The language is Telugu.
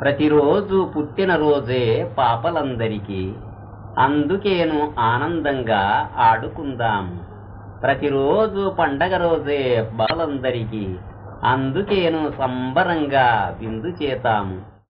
ప్రతిరోజు పుట్టినరోజే పాపలందరికీ. అందుకేను ఆనందంగా ఆడుకుందాం. ప్రతిరోజు పండగ రోజే బాలందరికీ. అందుకేను సంబరంగా విందు చేతాము